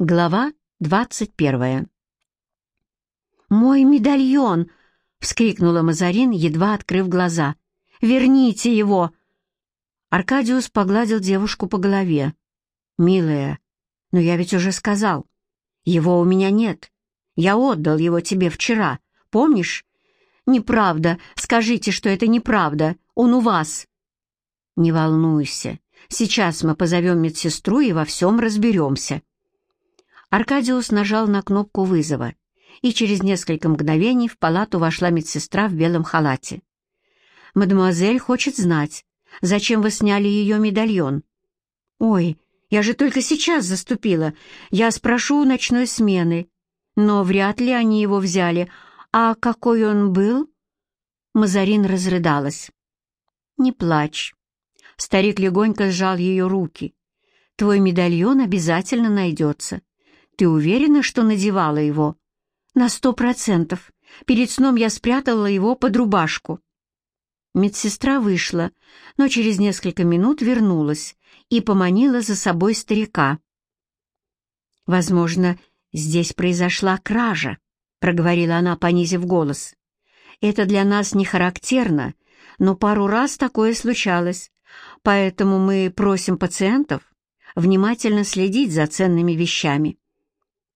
Глава двадцать первая. «Мой медальон!» — вскрикнула Мазарин, едва открыв глаза. «Верните его!» Аркадиус погладил девушку по голове. «Милая, но я ведь уже сказал. Его у меня нет. Я отдал его тебе вчера. Помнишь?» «Неправда. Скажите, что это неправда. Он у вас». «Не волнуйся. Сейчас мы позовем медсестру и во всем разберемся». Аркадиус нажал на кнопку вызова, и через несколько мгновений в палату вошла медсестра в белом халате. «Мадемуазель хочет знать, зачем вы сняли ее медальон?» «Ой, я же только сейчас заступила. Я спрошу у ночной смены. Но вряд ли они его взяли. А какой он был?» Мазарин разрыдалась. «Не плачь». Старик легонько сжал ее руки. «Твой медальон обязательно найдется. Ты уверена, что надевала его? На сто процентов. Перед сном я спрятала его под рубашку. Медсестра вышла, но через несколько минут вернулась и поманила за собой старика. «Возможно, здесь произошла кража», — проговорила она, понизив голос. «Это для нас не характерно, но пару раз такое случалось, поэтому мы просим пациентов внимательно следить за ценными вещами.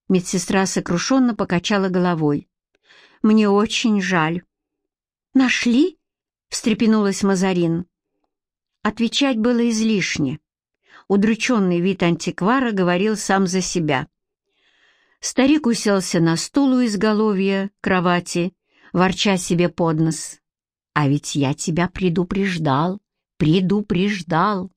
Медсестра сокрушенно покачала головой. «Мне очень жаль». «Нашли?» — встрепенулась Мазарин. Отвечать было излишне. Удрученный вид антиквара говорил сам за себя. Старик уселся на стул у изголовья кровати, ворча себе под нос. «А ведь я тебя предупреждал, предупреждал!»